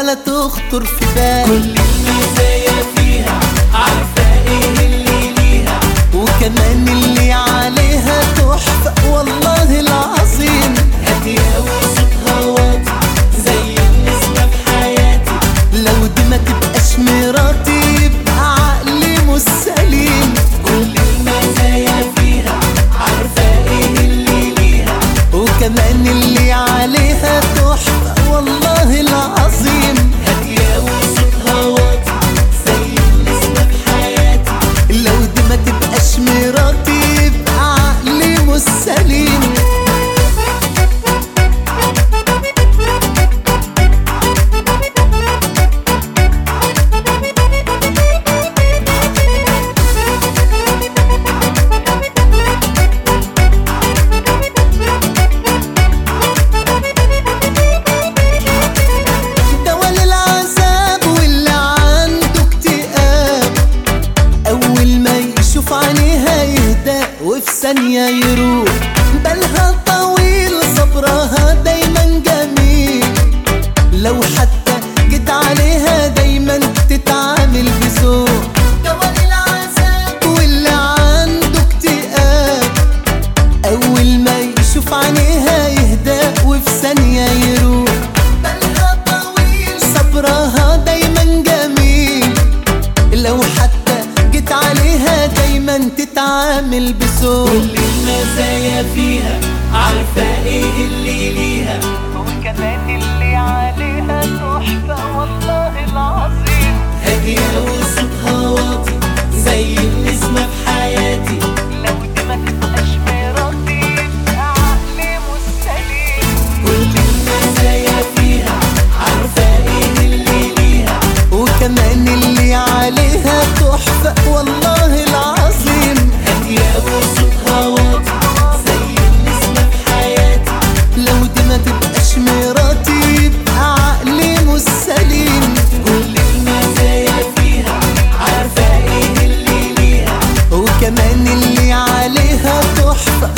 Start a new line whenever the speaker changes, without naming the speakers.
ولا تخطر في بالي
كل اللي المزايا فيها عارفة إيه اللي ليها
وكمان اللي طعنها يهدى وفي
ثانية يروح. فيها عارفة إيه اللي ليها.
الأمان اللي عليها تحفة.